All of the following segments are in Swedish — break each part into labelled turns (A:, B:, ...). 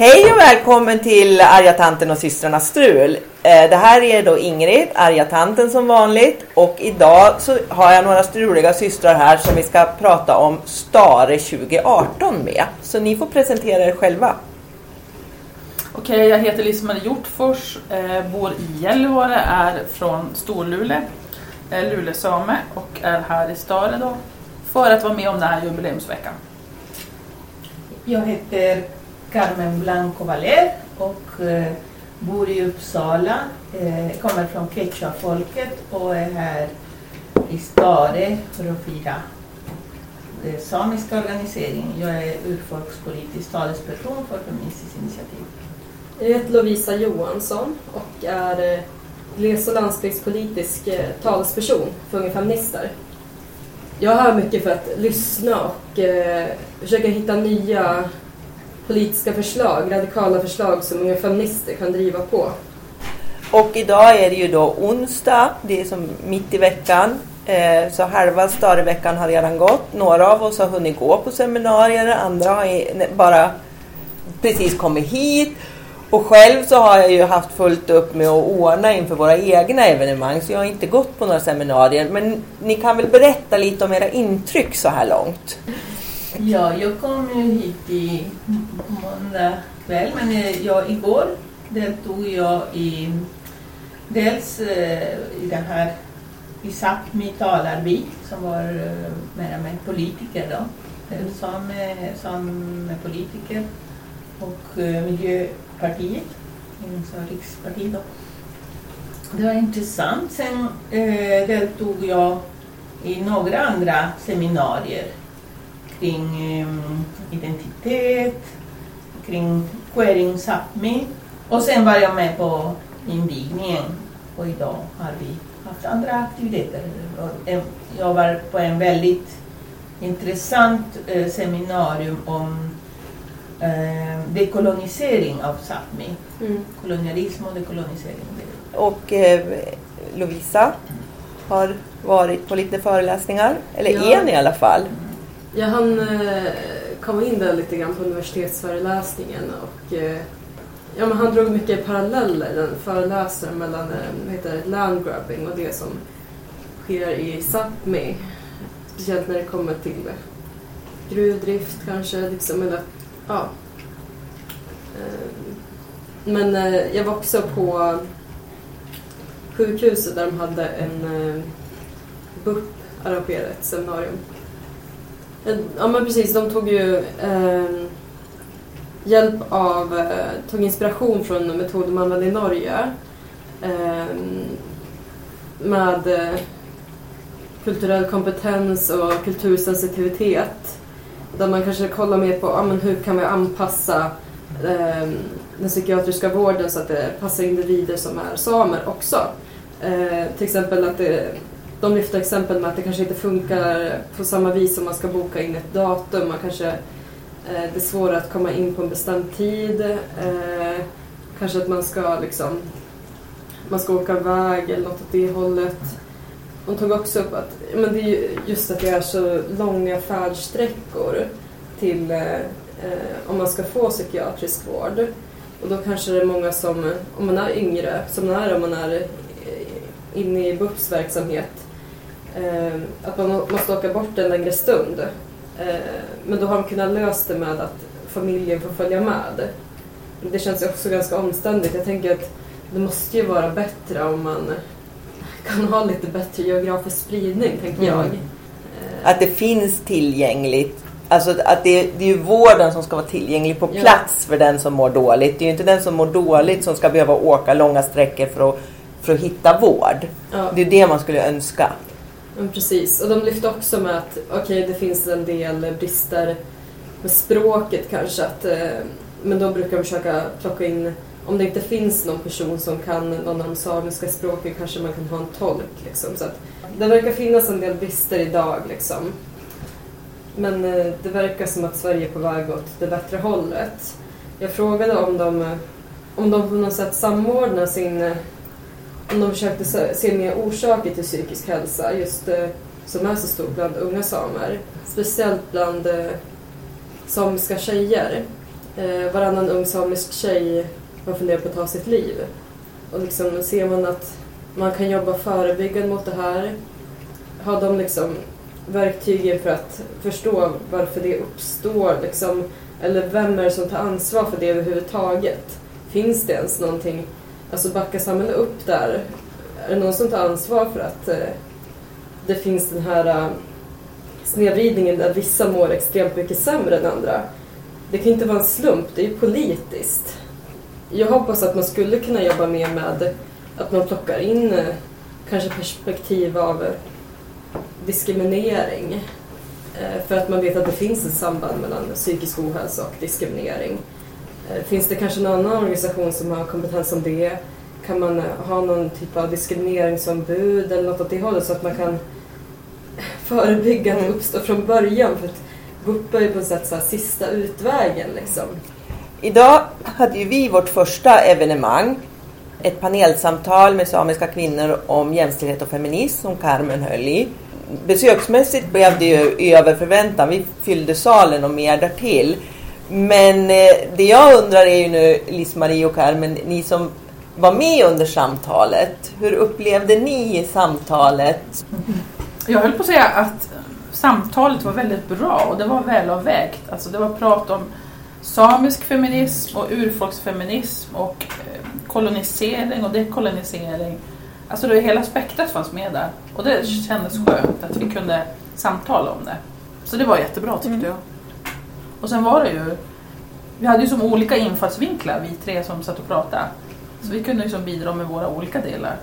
A: Hej och välkommen till Arga tanten och systrarna Strul. Eh, Det här är då Ingrid, Arga tanten som vanligt. Och idag så har jag några struliga systrar här som vi ska prata om Stare 2018 med. Så ni får presentera er själva.
B: Okej, jag heter Lise-Marie Hjortfors, eh, bor i Gällivare, är från Storlule, är lulesame och är här i Stare då för att vara med om den här jubileumsveckan.
C: Jag heter Carmen Blanco Valer och eh, bor i Uppsala. Eh, kommer från quechua-folket och är här i Stare för att fira eh, samiska organisering. Jag är urfolkspolitisk talesperson för Feministiskt initiativ.
D: Jag heter Lovisa Johansson och är eh, gles och landsbygdspolitisk eh, talesperson för Unga Feminister. Jag är här mycket för att lyssna och eh, försöka hitta nya politiska förslag, radikala förslag som Unga Feminister kan driva på.
A: Och idag är det ju då onsdag, det är som mitt i veckan. Eh, så halva Stareveckan har redan gått. Några av oss har hunnit gå på seminarier, andra har bara precis kommit hit. Och själv så har jag ju haft fullt upp med att ordna inför våra egna evenemang så jag har inte gått på några seminarier. Men ni kan väl berätta lite om era intryck så här långt?
C: Ja, jag kom ju hit i måndag kväll, men eh, jag, igår deltog jag i dels eh, i den här i Sápmi talar som var eh, mera med politiker då. Som, som politiker och Miljöpartiet, alltså rikspartiet då. Det var intressant. Sen eh, deltog jag i några andra seminarier kring eh, identitet, kring Queering Sápmi och sen var jag med på invigningen och idag har vi haft andra aktiviteter. Jag var på en väldigt intressant eh, seminarium om eh, dekolonisering av Sápmi. Kolonialism och dekolonisering.
A: Och eh, Lovisa har varit på lite föreläsningar, eller
D: Ja.
A: en i alla fall.
D: Jag hann eh, komma in där lite grann på universitetsföreläsningen och eh, ja, men han drog mycket paralleller, den föreläsaren, mellan eh, heter landgrabbing och det som sker i Sápmi. Speciellt när det kommer till gruvdrift kanske, liksom, eller ja. Men jag var också på sjukhuset där de hade en BUP arrangerade ett seminarium. Eh, ja men precis, de tog ju eh, hjälp av, eh, tog inspiration från metoder man använde i Norge. Eh, med eh, kulturell kompetens och kultursensitivitet. Där man kanske kollar mer på ja, men hur kan vi anpassa eh, den psykiatriska vården så att det passar individer som är samer också. Eh, till exempel att det, de lyfter exempel med att det kanske inte funkar på samma vis om man ska boka in ett datum. Man kanske, eh, det är svårare att komma in på en bestämd tid. Eh, kanske att man ska liksom man ska åka iväg eller något åt det hållet. Hon tog också upp att men det är just att det är så långa färdsträckor till eh, eh, om man ska få psykiatrisk vård. Och då kanske det är många som, om man är yngre, som är om man är eh, inne i BUPs verksamhet, att man må- måste åka bort en längre stund. Eh, men då har de kunnat lösa det med att familjen får följa med. Det känns ju också ganska omständigt. Jag tänker att det måste ju vara bättre om man kan ha lite bättre geografisk spridning, tänker
A: Mm.
D: jag. Eh,
A: Att det finns tillgängligt. Alltså att det, det är ju vården som ska vara tillgänglig på
D: Ja.
A: plats för den som mår dåligt. Det är ju inte den som mår dåligt som ska behöva åka långa sträckor för att, för att hitta vård.
D: ja.
A: Det är det man skulle önska.
D: Men precis, och de lyfte också med att okej, det finns en del brister med språket kanske. Att, eh, men då brukar de försöka plocka in, om det inte finns någon person som kan någon av de samiska språken kanske man kan ha en tolk. Liksom, så att det verkar finnas en del brister idag. Liksom. Men eh, det verkar som att Sverige är på väg åt det bättre hållet. Jag frågade om de, om de på något sätt samordnar sin eh, om de försökte se mer orsaker till psykisk hälsa, just eh, som är så stor bland unga samer. Speciellt bland eh, samiska tjejer. eh, varannan ung samisk tjej har funderat på att ta sitt liv. Och liksom ser man att man kan jobba förebyggande mot det här, har de liksom verktygen för att förstå varför det uppstår liksom, eller vem är det som tar ansvar för det överhuvudtaget? Finns det ens någonting, alltså backar samhället upp där? Är det någon som tar ansvar för att eh, det finns den här eh, snedvridningen där vissa mår extremt mycket sämre än andra? Det kan inte vara en slump, det är ju politiskt. Jag hoppas att man skulle kunna jobba mer med att man plockar in eh, kanske perspektiv av eh, diskriminering. Eh, För att man vet att det finns ett samband mellan psykisk ohälsa och diskriminering. Eh, Finns det kanske någon annan organisation som har kompetens om det? Kan man eh, ha någon typ av diskrimineringsombud eller något åt det hållet så att man kan förebygga att det
A: Mm.
D: uppstår från början? För att BUP är ju på något sätt så här, sista utvägen liksom.
A: Idag hade ju vi vårt första evenemang. Ett panelsamtal med samiska kvinnor om jämställdhet och feminism som Carmen höll i. Besöksmässigt blev det ju över förväntan. Vi fyllde salen och mer därtill. Men eh, det jag undrar är ju nu, Lis-Marie och Carmen, ni som var med under samtalet. Hur upplevde ni samtalet?
B: Jag höll på att säga att samtalet var väldigt bra och det var välavvägt. Alltså det var prat om samisk feminism och urfolksfeminism och eh, kolonisering och dekolonisering. Alltså det, hela spektrat fanns med där. Och det kändes skönt att vi kunde samtala om det. Så det var jättebra tyckte
A: Mm.
B: jag. Och sen var det ju, vi hade ju som olika infallsvinklar vi tre som satt och pratade. Så vi kunde liksom bidra med våra olika delar.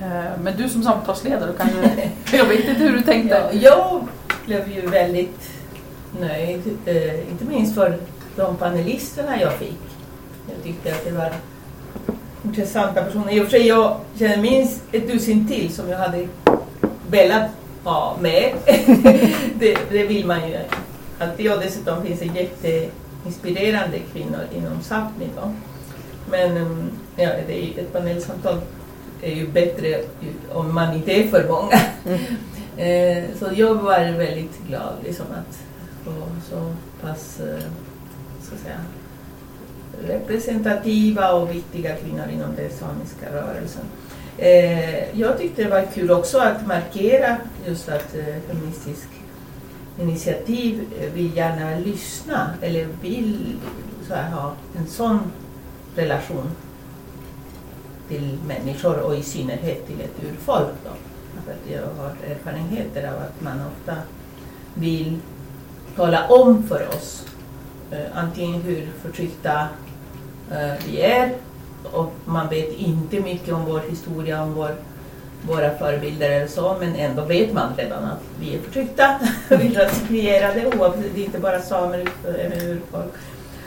B: Eh, Men du som samtalsledare kanske, jag vet inte hur du tänkte.
C: Ja, jag blev ju väldigt nöjd, eh, inte minst för de panelisterna jag fick. Jag tyckte att det var intressanta personer. I och för sig, jag känner minst ett dussin till som jag hade velat ha med. det, det vill man ju alltid. Och dessutom finns det jätteinspirerande kvinnor inom Sápmi. då. Men um, ja, det är, ett panelsamtal är ju bättre om man inte är för många. Eh, så jag var väldigt glad liksom att få så pass eh, så att säga, representativa och viktiga kvinnor inom den samiska rörelsen. Eh, jag tyckte det var kul också att markera just att Feministiskt initiativ eh, vill gärna lyssna eller vill så här, ha en sån relation till människor och i synnerhet till ett urfolk. Då. För jag har erfarenheter av att man ofta vill tala om för oss eh, antingen hur förtryckta eh, vi är och man vet inte mycket om vår historia, om vår, våra förebilder eller så, men ändå vet man redan att vi är förtryckta, vi är rasifierade, oavsett, det är inte bara samer utan även urfolk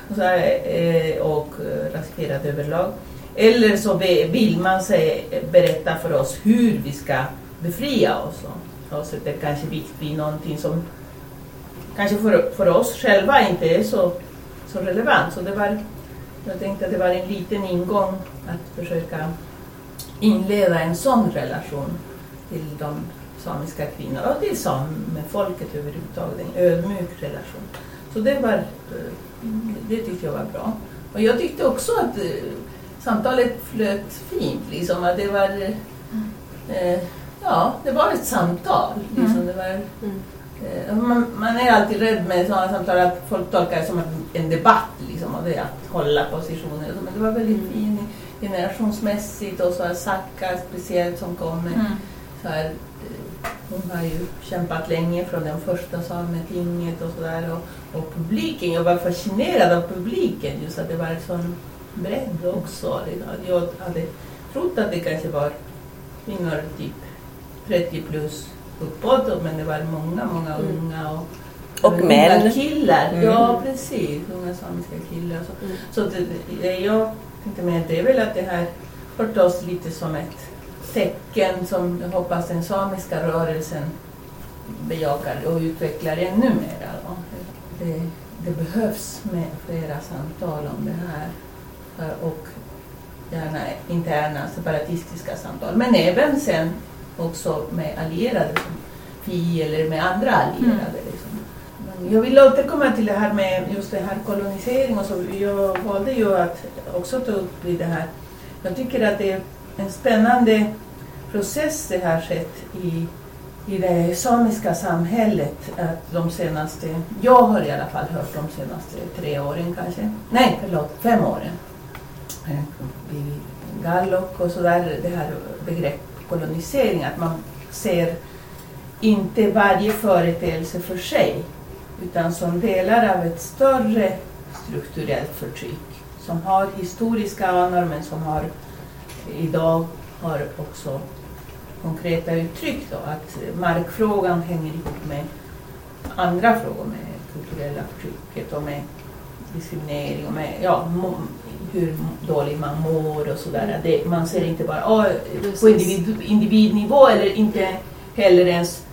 C: och, så här, eh, och rasifierade överlag. Eller så vill man sig berätta för oss hur vi ska befria oss och, och det kanske blir någonting som kanske för, för oss själva inte är så, så relevant. Så det var, jag tänkte att det var en liten ingång att försöka inleda en sån relation till de samiska kvinnorna och till samefolket överhuvudtaget, en ödmjuk relation. Så det var, eh, det tyckte jag var bra. Och jag tyckte också att eh, samtalet flöt fint, liksom att det var eh, Ja, det var ett samtal. Liksom.
B: Mm.
C: Det var,
D: Mm.
C: eh, man, man är alltid rädd med sådana samtal att folk tolkar det som en, debatt liksom, och det är att hålla positioner. Men det var väldigt
D: Mm.
C: fint generationsmässigt och så här Sacka speciellt som kom med
B: Mm.
C: så här, eh, hon har ju kämpat länge från den första sametinget och sådär. Och, och publiken, jag var fascinerad av publiken, just att det var en sån bredd också. Jag hade trott att det kanske var kvinnor typ 30 plus uppåt, men det var många, många
D: Mm.
C: unga och,
A: Och män.
C: Killar,
A: Mm.
C: ja precis. Unga samiska killar. Så,
D: Mm.
C: så det, det jag tänkte med det är väl att det här oss lite som ett tecken som jag hoppas den samiska rörelsen bejakar och utvecklar ännu mer. då. Det, det behövs med flera samtal om det här eh, och gärna interna separatistiska samtal men även sen också med allierade FI eller med andra allierade. Liksom. Jag vill återkomma till det här med just det här kolonisering och så. Jag valde ju att också ta upp i det här. Jag tycker att det är en spännande process det har skett i, i det samiska samhället. Att de senaste, jag har i alla fall hört de senaste tre åren kanske. Nej, förlåt, fem åren. I Gallup och sådär, det här begrepp kolonisering, att man ser inte varje företeelse för sig utan som delar av ett större strukturellt förtryck som har historiska anor men som har idag har också konkreta uttryck. Då, att markfrågan hänger ihop med andra frågor, med kulturella förtrycket och med diskriminering och med ja, hur dåligt man mår och sådär. Det, man ser inte bara oh, på individ, individnivå eller inte heller ens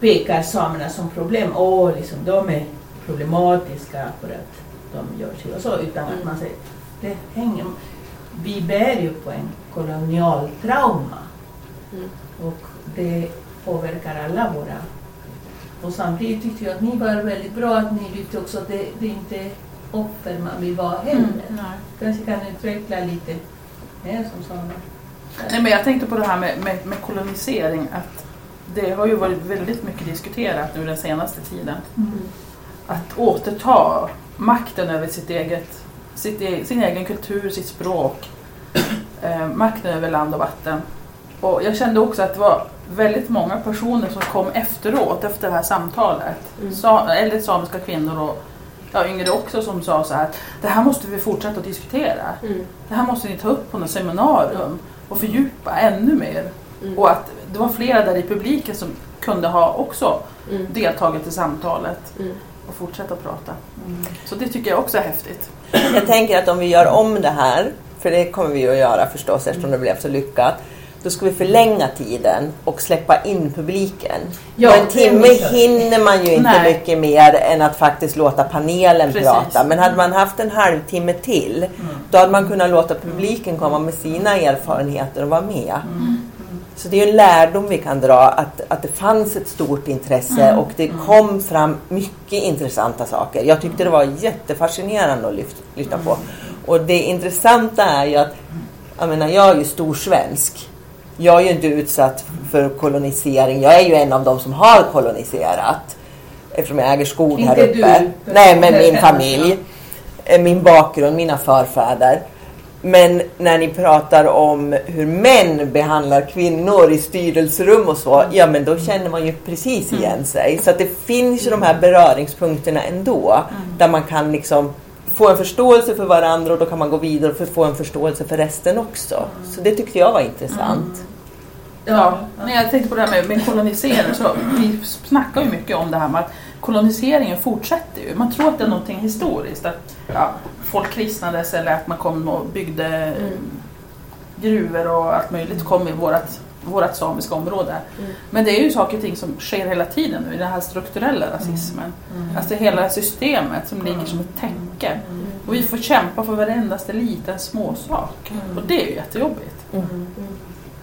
C: pekar samerna som problem. Åh, oh, liksom, de är problematiska för att de gör sig och så. Utan att man säger, det hänger. Vi bär ju på en kolonialtrauma. Mm. Och det påverkar alla våra. Och samtidigt tyckte jag att ni var väldigt bra att ni lyfte också att det, det inte är offer man vill vara heller. Mm, Kanske kan utveckla lite mer som samer.
B: Nej, men jag tänkte på det här med, med, med, kolonisering. Att det har ju varit väldigt mycket diskuterat nu den senaste tiden. Mm. Att återta makten över sitt eget, sitt, e-, sin egen kultur, sitt språk, eh, makten över land och vatten. Och jag kände också att det var väldigt många personer som kom efteråt, efter det här samtalet. Mm. Sa, samiska kvinnor och ja, yngre också som sa så här att det här måste vi fortsätta att diskutera. Mm. Det här måste ni ta upp på något seminarium och fördjupa ännu mer. Mm. Och att det var flera där i publiken som kunde ha också mm. deltagit i samtalet mm. och fortsätta prata. Mm. Så det tycker jag också är häftigt.
A: Jag tänker att om vi gör om det här, för det kommer vi att göra förstås eftersom det blev så lyckat då ska vi förlänga tiden och släppa in publiken. Ja, en timme hinner man ju inte Nej. mycket mer än att faktiskt låta panelen Precis. prata. Men hade man haft en halvtimme till mm. då hade man kunnat låta publiken komma med sina erfarenheter och vara med. Mm. Så det är en lärdom vi kan dra att, att det fanns ett stort intresse mm. och det kom fram mycket intressanta saker. Jag tyckte det var jättefascinerande att lyfta, lyssna på. Och det intressanta är ju att jag menar, jag är ju storsvensk jag är ju inte utsatt för kolonisering. Jag är ju en av dem som har koloniserat. Eftersom jag äger skog inte här uppe. Du. Nej, men min familj. Eh, min bakgrund, mina förfäder. Men när ni pratar om hur män behandlar kvinnor i styrelserum och så, ja men då känner man ju precis igen mm. sig. Så att det finns ju de här beröringspunkterna ändå. Mm. Där man kan liksom få en förståelse för varandra och då kan man gå vidare och få en förståelse för resten också. Mm. Så det tyckte jag var intressant. Mm.
B: Ja, men jag tänkte på det här med, med kolonisering. Så vi snackar ju mycket om det här med att koloniseringen fortsätter ju. Man tror att det är någonting historiskt. Att ja, folk kristnades eller att man kom och byggde mm. gruvor och allt möjligt kom i vårt vårt samiska område. Mm. Men det är ju saker och ting som sker hela tiden nu i den här strukturella rasismen. Mm. mm. Alltså hela systemet som ligger som ett täcke. Mm. Och vi får kämpa för varendaste liten småsak. Mm. Och det är ju jättejobbigt. Mm.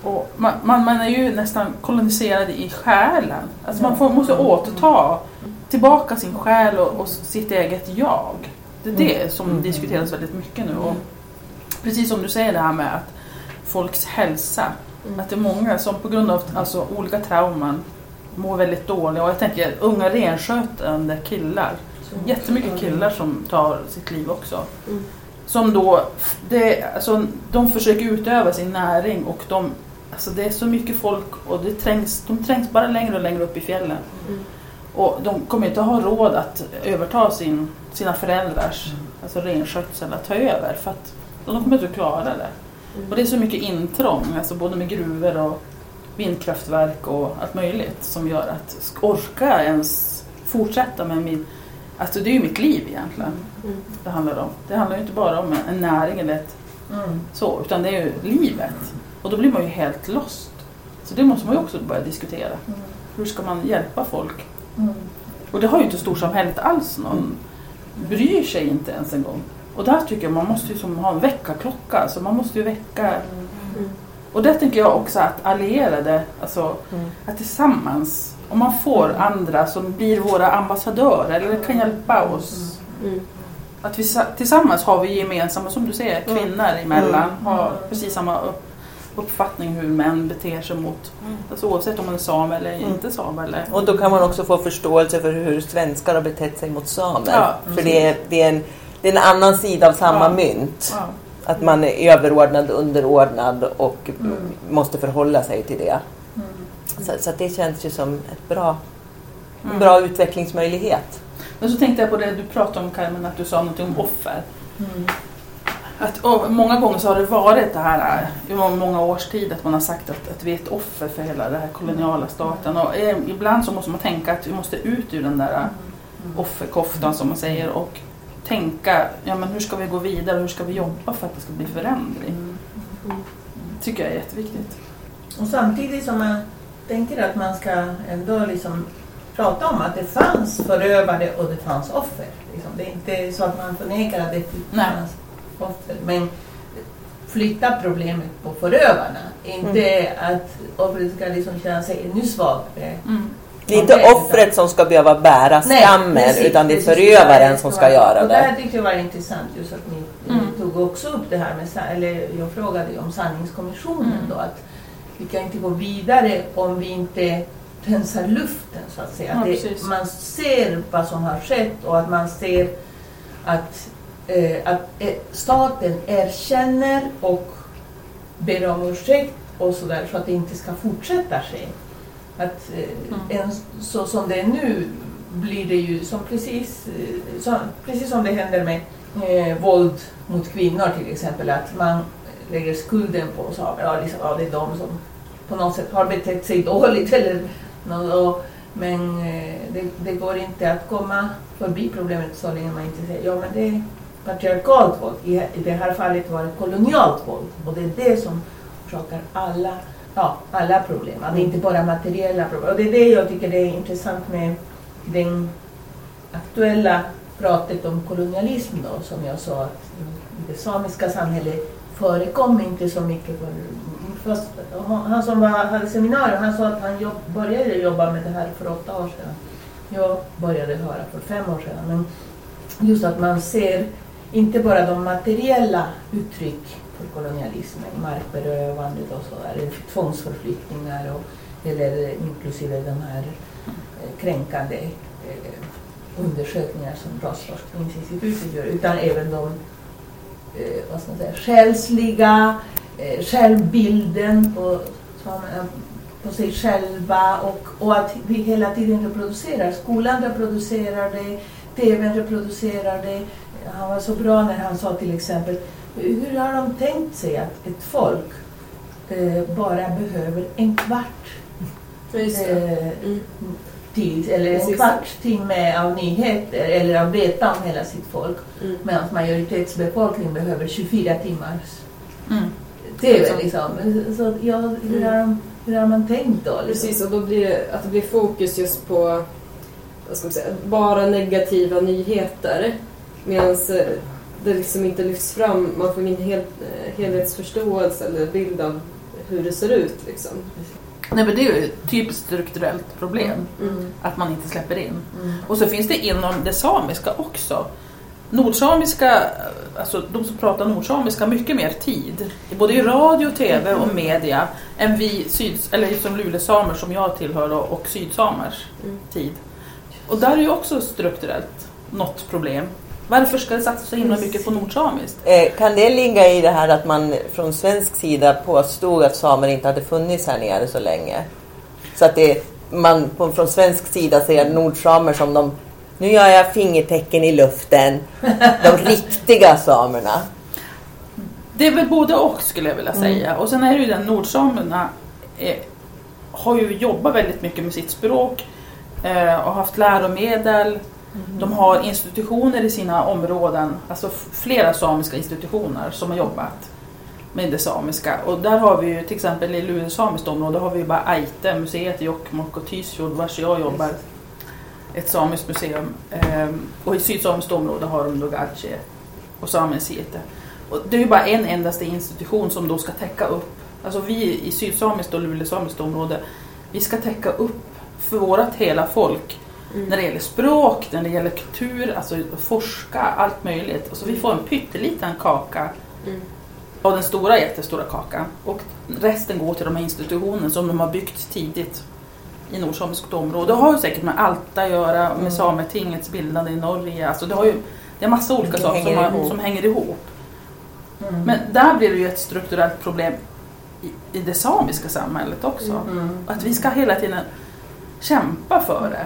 B: Och man, man, man, är ju nästan koloniserad i själen. Alltså man får, måste återta tillbaka sin själ och, och sitt eget jag. Det är det som diskuteras väldigt mycket nu. Och precis som du säger det här med att folks hälsa Mm. Att det är många som på grund av alltså, olika trauman mår väldigt dåligt. Och jag tänker unga renskötande killar. Mm. Jättemycket killar som tar sitt liv också. Mm. Som då, det, alltså, de försöker utöva sin näring och de, alltså, det är så mycket folk och det trängs, de trängs bara längre och längre upp i fjällen. Mm. Och de kommer inte ha råd att överta sin, sina föräldrars mm. alltså renskötsel, att ta över. För att de kommer inte att klara det. Mm. Och det är så mycket intrång, alltså både med gruvor och vindkraftverk och allt möjligt som gör att orka ens fortsätta med min... Alltså det är ju mitt liv egentligen mm. det handlar om. Det handlar ju inte bara om en näring eller ett mm. så, utan det är ju livet. Och då blir man ju helt lost. Så det måste man ju också börja diskutera. Mm. Hur ska man hjälpa folk? Mm. Och det har ju inte storsamhället alls någon, bryr sig inte ens en gång. Och där tycker jag man måste ju som ha en väckarklocka, alltså man måste ju väcka. Mm. Och där tänker jag också att allierade, alltså mm. att tillsammans om man får andra som blir våra ambassadörer eller kan hjälpa oss.
D: Mm.
B: Att vi sa- tillsammans har vi gemensamma, som du säger,
A: Mm.
B: kvinnor emellan har precis samma upp, uppfattning hur män beter sig mot, alltså oavsett om man är same eller
A: Mm.
B: inte same. Eller,
A: Och då kan man också få förståelse för hur svenskar har betett sig mot samer.
B: Ja,
A: för det är, det, är en, det är en annan sida av samma
B: Ja.
A: mynt.
B: ja.
A: Att man är överordnad, underordnad och
B: Mm.
A: måste förhålla sig till det.
B: Mm.
A: Så, så att det känns ju som ett bra, en
B: Mm.
A: bra utvecklingsmöjlighet.
B: Men så tänkte jag på det du pratade om Carmen, att du sa någonting om offer.
C: Mm.
B: Att, och många gånger så har det varit det här i må- många års tid att man har sagt att, att vi är ett offer för hela den här koloniala staten. Och eh, ibland så måste man tänka att vi måste ut ur den där eh, offerkoftan som man säger och tänka ja, men hur ska vi gå vidare och hur ska vi jobba för att det ska bli förändring.
D: Mm.
B: tycker jag är jätteviktigt.
C: Och samtidigt som man tänker att man ska ändå liksom prata om att det fanns förövare och det fanns offer. Liksom. Det är inte så att man förnekar att det
B: Nej.
C: Offer. Men flytta problemet på förövarna. Inte att offret ska liksom känna sig ännu svagare.
B: Mm.
A: Det är inte offret som ska behöva bära skammen utan det är förövaren som ska göra
C: och
A: det.
C: där tyckte jag var intressant just att ni
B: Mm.
C: tog också upp det här med, eller jag frågade ju om sanningskommissionen
B: Mm.
C: då att vi kan inte gå vidare om vi inte rensar luften så att säga.
B: Ja,
C: det, man ser vad som har skett och att man ser att, eh, att eh, staten erkänner och ber om ursäkt och sådär så att det inte ska fortsätta ske. Att eh, en, så som det är nu blir det ju som precis, eh, som, precis som det händer med eh, våld mot kvinnor till exempel, att man lägger skulden på saker. Ja, liksom, ja, det är de som på något sätt har betett sig dåligt. Eller, och, men det, det går inte att komma förbi problemet så länge man inte säger ja men det patriarkalt våld. I, I det här fallet var det kolonialt våld och det är det som orsakar alla, ja, alla problem. Det är inte bara materiella problem. Och det är det jag tycker det är intressant med den aktuella pratet om kolonialism då, som jag sa att det samiska samhället förekom inte så mycket. För, fast, han han som var, hade seminarium, han sa att han jobb, började jobba med det här för åtta år sedan. Jag började höra för fem år sedan. Men just att man ser inte bara de materiella uttryck för kolonialismen, markberövandet och sådär, tvångsförflyttningar och, eller inklusive de här eh, kränkande eh, undersökningar som Rasforskningsinstitutet gör, utan även de eh, vad ska man säga, själsliga, eh, självbilden på, eh, på sig själva och, och att vi hela tiden reproducerar. Skolan reproducerar det, TVn reproducerar det. Han var så bra när han sa till exempel, hur har de tänkt sig att ett folk eh, bara behöver en kvart eh,
D: Mm.
C: tid eller en kvarts timme av nyheter eller av veta om hela sitt folk.
D: Mm.
C: Medan majoritetsbefolkningen behöver 24 timmars
B: Mm.
C: TV. Liksom. Så ja, hur, har de, hur har man tänkt då? Liksom?
D: Precis, och då blir det att det blir fokus just på vad ska man säga, bara negativa nyheter. Medan det liksom inte lyfts fram, man får ingen hel, eh, helhetsförståelse eller bild av hur det ser ut. Liksom.
B: Nej, men det är ju ett typiskt strukturellt problem.
D: Mm.
B: Att man inte släpper in.
C: Mm.
B: Och så finns det inom det samiska också. Nordsamiska, alltså de som pratar nordsamiska, har mycket mer tid. Både i radio, tv och media än vi syd, eller som lulesamer som jag tillhör då, och sydsamers
D: Mm.
B: tid. Och där är ju också strukturellt något problem. Varför ska det satsas så himla mycket på nordsamiskt?
A: Eh, Kan det ligga i det här att man från svensk sida påstod att samer inte hade funnits här nere så länge? Så att det, man på, från svensk sida ser nordsamer som de, nu gör jag fingertecken i luften, de riktiga samerna.
B: Det är väl både och skulle jag vilja säga. Och sen är det ju den nordsamerna eh, har ju jobbat väldigt mycket med sitt språk eh, och haft läromedel. De har institutioner i sina områden, alltså flera samiska institutioner som har jobbat med det samiska. Och där har vi ju till exempel i Luleå samiskt område har vi ju bara Aite, museet i Jokkmokk och Tysfjord vars jag jobbar. Ett samiskt museum. Ehm, och i sydsamiskt område har de då Gadsje och Samemuseet. Och det är ju bara en endaste institution som då ska täcka upp, alltså vi i sydsamiskt och lulesamiskt område, vi ska täcka upp för vårt hela folk.
D: Mm.
B: När det gäller språk, när det gäller kultur, alltså forska, allt möjligt. Och så vi får en pytteliten kaka
D: Mm.
B: av den stora jättestora kakan. Och resten går till de här institutionerna som de har byggt tidigt i nordsamiskt område. Det har ju säkert med Alta att göra, med
A: Mm.
B: Sametingets bildande i Norge. Alltså det, har ju, det är massa olika
A: Det
B: saker som,
A: hänger
B: har,
A: ihop.
B: som hänger ihop.
C: Mm.
B: Men där blir det ju ett strukturellt problem i, i det samiska samhället också.
C: Mm.
B: Att vi ska hela tiden kämpa för det.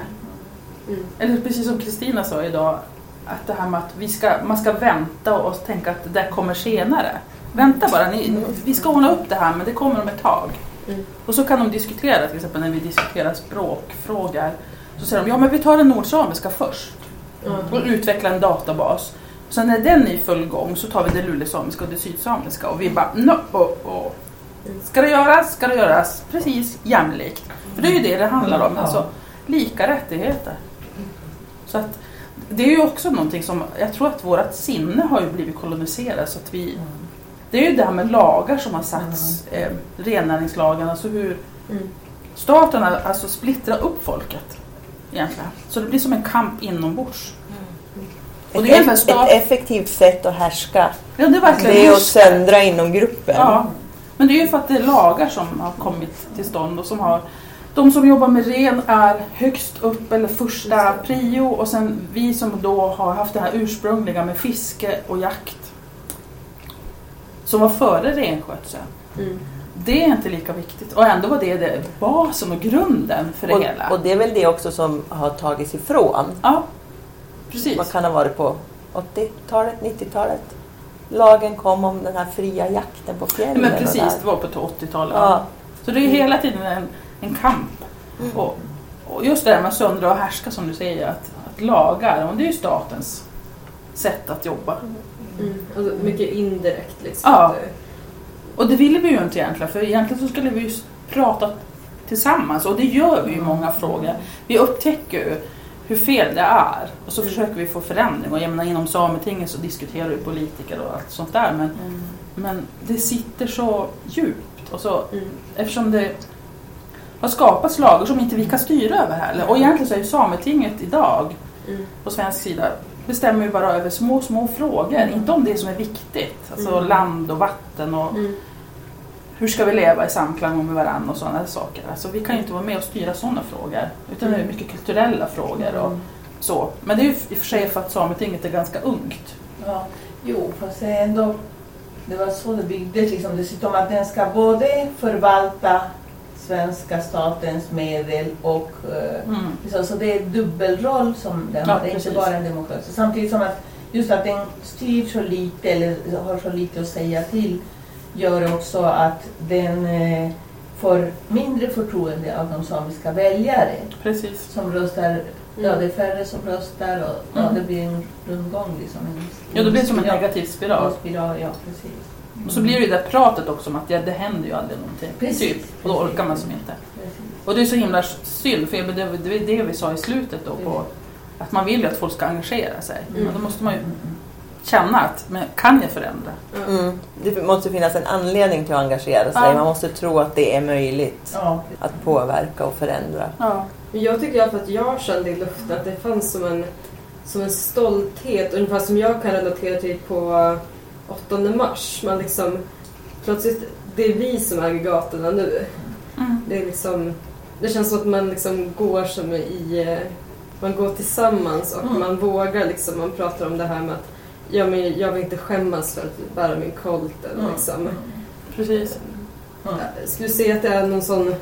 D: Mm.
B: Eller precis som Kristina sa idag, att det här med att vi ska, man ska vänta och tänka att det där kommer senare. Vänta bara, ni, vi ska ordna upp det här men det kommer om ett tag.
D: Mm.
B: Och så kan de diskutera, till exempel när vi diskuterar språkfrågor. Så säger de, ja men vi tar den nordsamiska först
D: Ja.
B: och utvecklar en databas. Sen när den är i full gång så tar vi det lulesamiska och det sydsamiska och vi bara, no, oh, oh. Ska det göras, ska det göras precis jämlikt. För det är ju det det handlar om, alltså lika rättigheter. Så att det är ju också någonting som, jag tror att vårt sinne har ju blivit koloniserat så att vi det är ju det här med lagar som har satts, eh, rennäringslagen, alltså hur
D: Mm.
B: staten har alltså splittrat upp folket. Egentligen. Så det blir som en kamp inombords. Och
A: Ett,
B: det är stat-
A: ett effektivt sätt att härska,
B: Ja, det är verkligen
A: det är att söndra inom gruppen.
B: Ja, men det är ju för att det är lagar som har kommit till stånd och som har de som jobbar med ren är högst upp eller första prio och sen vi som då har haft det här ursprungliga med fiske och jakt som var före renskötseln.
D: Mm.
B: Det är inte lika viktigt och ändå var det, det basen och grunden för det
A: Och,
B: hela.
A: och det är väl det också som har tagits ifrån.
B: ja, precis.
A: Man kan ha varit på 80-talet, 90-talet. Lagen kom om den här fria jakten på fjällen.
B: Men precis, det var på 80-talet.
A: Ja.
B: Så det är ju hela tiden en, en kamp.
A: Mm.
B: Och, och just det här med söndra och härska som du säger, att, att lagar, det är ju statens sätt att jobba.
D: Mm. Alltså, mycket indirekt liksom.
B: Ja. Och det ville vi ju inte egentligen, för egentligen så skulle vi ju prata tillsammans och det gör vi ju i många frågor. Vi upptäcker ju hur fel det är och så
D: Mm.
B: försöker vi få förändring. Och jag menar, inom Sametinget så diskuterar ju politiker och allt sånt där men,
C: Mm.
B: men det sitter så djupt. Och så,
D: Mm.
B: eftersom det har skapats lagar som inte vi kan styra över heller. Och egentligen så är ju Sametinget idag
D: Mm.
B: på svensk sida bestämmer ju bara över små, små frågor. Inte om det som är viktigt. Alltså
D: Mm.
B: land och vatten och
D: Mm.
B: hur ska vi leva i samklang med varandra och sådana saker. Alltså vi kan ju inte vara med och styra sådana frågor. Utan det är mycket kulturella frågor och så. Men det är ju i och för sig för att Sametinget är ganska ungt.
C: Ja, jo, fast det är ändå, det var så det byggdes liksom. Dessutom att den ska både förvalta svenska statens medel och eh,
B: Mm.
C: liksom, så det är dubbelroll som den
B: Ja,
C: har. Det är inte bara en demokrati. Samtidigt som att just att den styr så lite eller har så lite att säga till gör också att den eh, får mindre förtroende av de samiska väljare
B: Precis.
C: som röstar Ja, det är färre som röstar och ja,
B: Mm.
C: det blir en rundgång. Liksom. En,
B: Ja, det blir som en
C: ja,
B: negativ spiral.
C: en spiral. Ja, precis.
B: Och så blir det ju det där pratet också om att ja, det händer ju aldrig någonting.
C: Precis.
B: Typ. Och då orkar man som inte. Och det är så himla synd, för det, det, det är det vi sa i slutet då på att man vill ju att folk ska engagera sig.
D: Mm.
B: Men då måste man ju känna att, men kan jag förändra?
A: Mm. Det måste finnas en anledning till att engagera sig.
B: Ja.
A: Man måste tro att det är möjligt
C: Ja,
A: att påverka och förändra.
B: Ja.
D: Men jag tycker i alla fall att jag kände i luften att det fanns som en, som en stolthet, ungefär som jag kan relatera till på 8 mars. Man liksom, plötsligt, det är vi som äger gatorna nu.
B: Mm.
D: Det, är liksom, det känns som att man liksom går som i... eh, Man går tillsammans och
C: Mm.
D: man vågar liksom, man pratar om det här med att ja, men jag vill inte skämmas för att bära min kolt. eller
C: Mm.
D: Liksom.
B: Precis.
C: Mm.
D: Jag skulle säga att det är någon sån...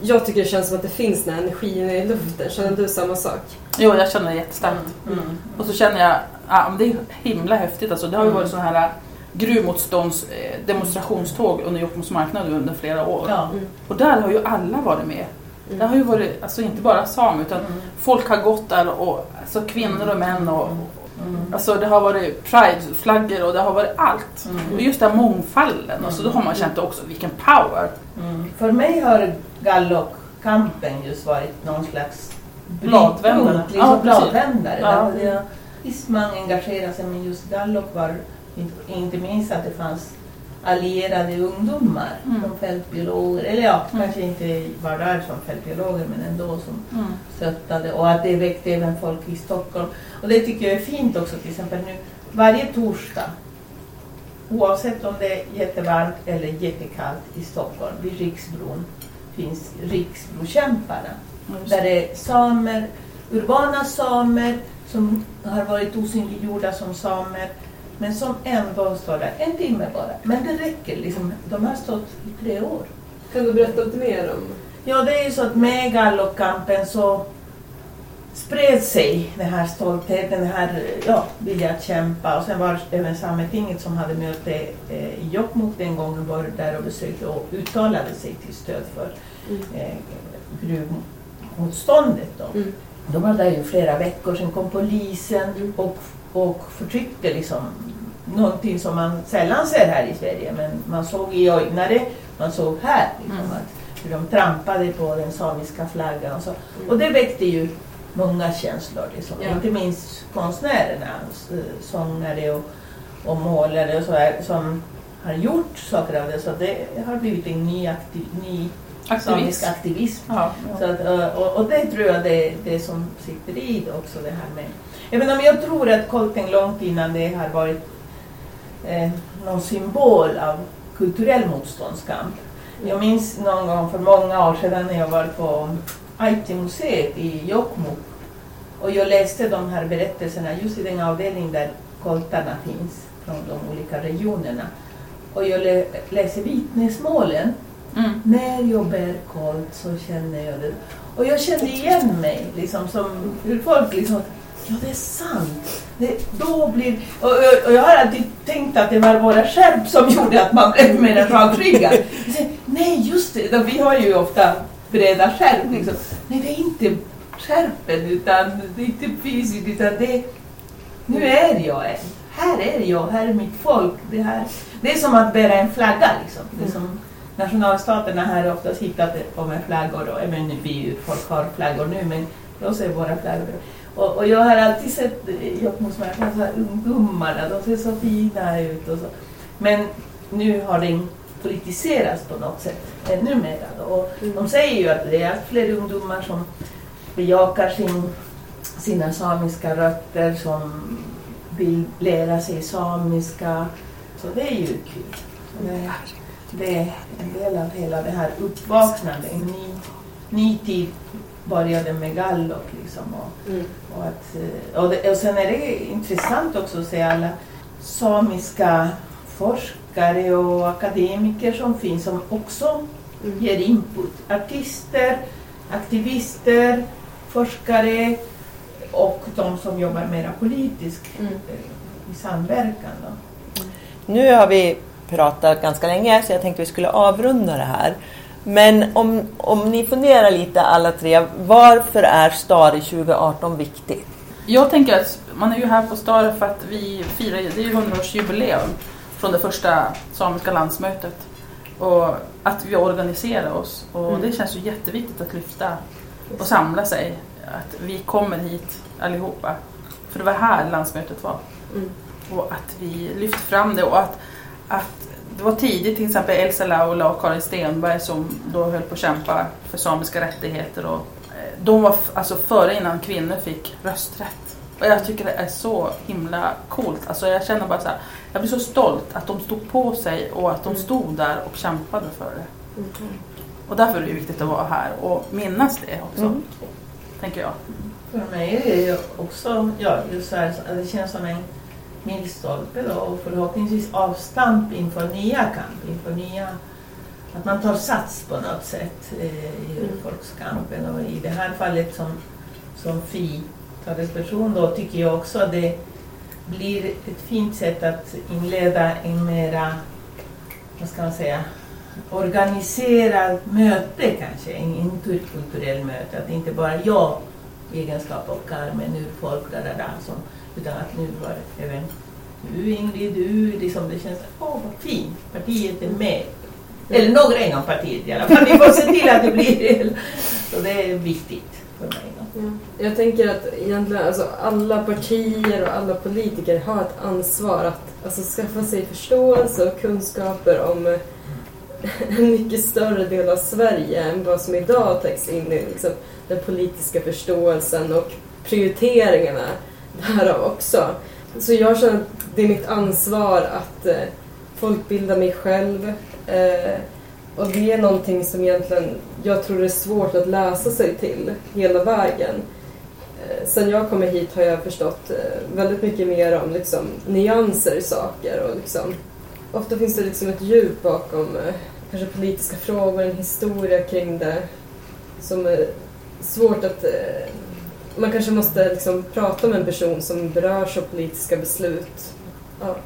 D: Jag tycker det känns som att det finns den energin i luften. Känner du samma sak?
B: Jo, jag känner det jättestarkt.
C: Mm.
B: Och så känner jag, ja, men det är himla häftigt alltså. Det har ju
C: Mm.
B: varit sådana här gruvmotstånds eh, demonstrationståg under Jokkmokks marknad under flera år.
C: Ja.
D: Mm.
B: Och där har ju alla varit med.
D: Mm.
B: Det har ju varit, alltså inte bara samer utan
C: Mm.
B: folk har gått där och alltså kvinnor och män och
C: Mm.
B: alltså det har varit prideflaggor och det har varit allt.
C: Mm.
B: Och just den mångfalden, alltså då har man känt också vilken power.
C: Mm. För mig har Gallock-kampen just varit någon slags brytpunkt, Liksom
B: Ja,
C: bladvändare.
B: Ja.
C: Visst, man engagerar sig men just Gallock var inte, minst att det fanns allierade ungdomar
B: Mm.
C: som fältbiologer, eller ja,
B: Mm.
C: kanske inte var där som fältbiologer men ändå som
B: Mm.
C: stöttade och att det väckte även folk i Stockholm. Och det tycker jag är fint också till exempel nu varje torsdag oavsett om det är jättevarmt eller jättekallt i Stockholm vid Riksbron finns Riksbrokämparna
B: Just
C: där
B: det
C: är samer, urbana samer som har varit osynliggjorda som samer men som ändå står där en timme bara. Men det räcker liksom. De har stått i tre år.
D: Kan du berätta lite mer om...
C: Ja, det är ju så att med gallokampen så spred sig den här stoltheten, den här ja, vilja att kämpa. Och sen var det även Sametinget som hade möte eh, i Jokkmokk den gången var där och besökte och uttalade sig till stöd för
D: Mm.
C: eh, gruvmotståndet. Då.
D: Mm.
C: De var där ju flera veckor, sen kom polisen och, och förtryckte liksom någonting som man sällan ser här i Sverige. Men man såg i Ojnare, man såg här liksom,
B: Mm.
C: att hur de trampade på den samiska flaggan. Och, så. och det väckte ju många känslor, liksom.
D: Ja.
C: inte minst konstnärerna, sångare och, och målare och så här, som har gjort saker av det. Så det har blivit en ny, aktiv, ny
B: Aktivist.
C: samisk aktivism.
B: Ja,
C: Så
B: ja.
C: att, eh, och, och det tror jag det är det som sitter i det också det här med. Även om jag tror att Kolten långt innan det har varit eh, någon symbol av kulturell motståndskamp. Jag minns någon gång för många år sedan när jag var på Aichi-museet i Jokkmokk och jag läste de här berättelserna just i den avdelning där koltarna finns från de olika regionerna. Och jag lä- läser vittnesmålen
B: Mm.
C: när jag bär kolt så känner jag det. Och jag kände igen mig, liksom, som hur folk liksom, ja det är sant. Det, då blir, och, och, och jag har alltid tänkt att det var våra skärp som gjorde att man blev mer rakryggad. Nej, just det, då, vi har ju ofta breda skärp. Liksom. Nej, det är inte skärpen, utan det är inte fysiskt, utan det nu är jag en. Här är jag, här är mitt folk. Det, här, det är som att bära en flagga. Liksom. Det är som nationalstaterna här oftast hittat på med flaggor. Och, även nu, vi folk har flaggor nu, men de ser våra flaggor. Och, och jag har alltid sett Jokkmokksmärken, så här ungdomarna, de ser så fina ut. Och så. Men nu har den politiserats på något sätt ännu mer. då. Och de säger ju att det är allt fler ungdomar som bejakar sin, sina samiska rötter, som vill lära sig samiska. Så det är ju kul. Så det, är en del av hela det här uppvaknandet. En ny, ny tid började med Gallock liksom. Och,
D: Mm.
C: och, att, eh, och, det, och sen är det intressant också att se alla samiska forskare och akademiker som finns som också
D: Mm.
C: ger input. Artister, aktivister, forskare och de som jobbar mera politiskt
D: Mm.
C: eh, i samverkan. Då.
A: Nu har vi pratat ganska länge så jag tänkte vi skulle avrunda det här. Men om, om ni funderar lite alla tre, varför är Stare 2018 viktigt?
B: Jag tänker att man är ju här på Stare för att vi firar, det är ju 100-årsjubileum från det första samiska landsmötet. Och att vi organiserar oss. Och
D: Mm.
B: det känns ju jätteviktigt att lyfta och samla sig. Att vi kommer hit allihopa. För det var här landsmötet var.
D: Mm.
B: Och att vi lyfter fram det och att, att det var tidigt till exempel Elsa Laula och Karin Stenberg som då höll på att kämpa för samiska rättigheter. Och, eh, de var alltså före innan kvinnor fick rösträtt. Och jag tycker det är så himla coolt. Alltså jag känner bara så här, jag blir så stolt att de stod på sig och att de
D: Mm.
B: stod där och kämpade för det.
D: Mm.
B: Och därför är det viktigt att vara här och minnas det också.
A: Mm.
B: Tänker jag.
C: För mig är det ju också, ja, just så här, det känns som en milstolpe då, och förhoppningsvis avstamp inför nya kamp, inför nya att man tar sats på något sätt eh, i
D: Mm.
C: urfolkskampen och i det här fallet som, som FI talesperson då tycker jag också att det blir ett fint sätt att inleda en mera, vad ska man säga, organiserad möte kanske, en interkulturell möte. Att inte bara jag i egenskap av Carmen, urfolk, da, som, utan att nu var även du Ingrid, du, liksom det känns, åh vad fint, partiet är med. Eller några inom partiet i alla fall. Vi får se till att det blir det. Så det är viktigt för mig.
D: Ja. Jag tänker att egentligen alltså, alla partier och alla politiker har ett ansvar att alltså, skaffa sig förståelse och kunskaper om eh, en mycket större del av Sverige än vad som idag täcks in i liksom, den politiska förståelsen och prioriteringarna därav också. Så jag känner att det är mitt ansvar att eh, folkbilda mig själv. Eh, och det är någonting som egentligen jag tror är svårt att läsa sig till hela vägen. Eh, sen jag kom hit har jag förstått eh, väldigt mycket mer om liksom, nyanser i saker. Och liksom, ofta finns det liksom ett djup bakom eh, kanske politiska frågor, en historia kring det som är svårt att... Eh, man kanske måste liksom prata med en person som berörs av politiska beslut. Ja.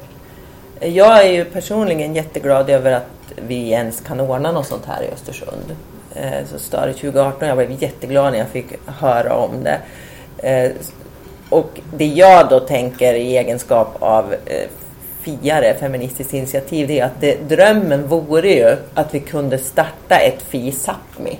A: Jag är ju personligen jätteglad över att vi ens kan ordna något sånt här i Östersund. Eh, så Stare 2018, jag blev jätteglad när jag fick höra om det. Eh, och det jag då tänker i egenskap av eh, FIAre, Feministiskt initiativ, det är att det, drömmen vore ju att vi kunde starta ett FI Sápmi.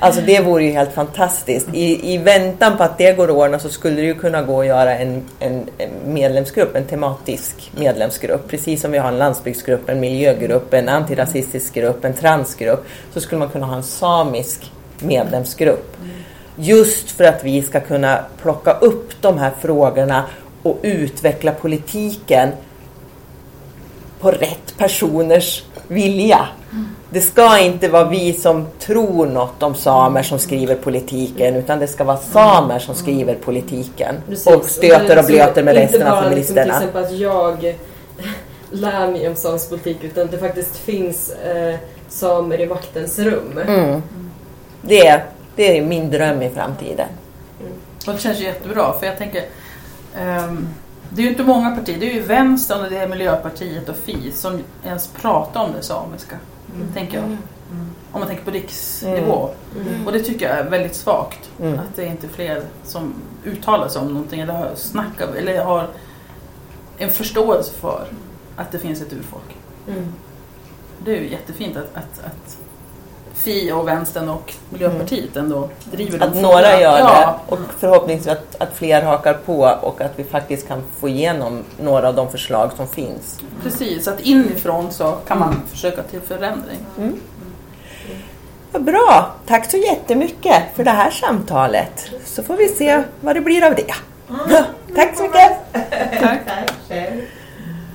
A: Alltså det vore ju helt fantastiskt. I, I väntan på att det går att ordna så skulle det ju kunna gå att göra en, en, en medlemsgrupp, en tematisk medlemsgrupp. Precis som vi har en landsbygdsgrupp, en miljögrupp, en antirasistisk grupp, en transgrupp. Så skulle man kunna ha en samisk medlemsgrupp. Just för att vi ska kunna plocka upp de här frågorna och utveckla politiken på rätt personers vilja. Det ska inte vara vi som tror något om samer som skriver politiken utan det ska vara samer som skriver politiken.
D: Precis.
A: Och stöter och blöter med
D: Inte
A: resten av
D: bara liksom, till
A: feministerna.
D: exempel att jag lär mig om samisk politik utan att det faktiskt finns eh, samer i maktens rum.
A: Mm. Det, det är min dröm i framtiden.
B: Och det känns ju jättebra för jag tänker ehm, det är ju inte många partier, det är ju Vänstern och det är Miljöpartiet och Fi som ens pratar om det samiska. Tänker jag. Om man tänker på riksnivå.
D: Mm.
B: Och det tycker jag är väldigt svagt.
A: Mm.
B: Att det är inte fler som uttalar sig om någonting eller har snackat eller har en förståelse för att det finns ett urfolk.
D: Mm.
B: Det är ju jättefint att, att, att Fi och Vänstern och Miljöpartiet ändå driver
A: Att några gör
B: ja.
A: det och förhoppningsvis att, att fler hakar på och att vi faktiskt kan få igenom några av de förslag som finns.
B: Precis, att inifrån så kan man försöka till förändring.
A: Vad bra! Tack så jättemycket för det här samtalet. Så får vi se vad det blir av det. Tack så mycket!
B: Tack.
C: Tack.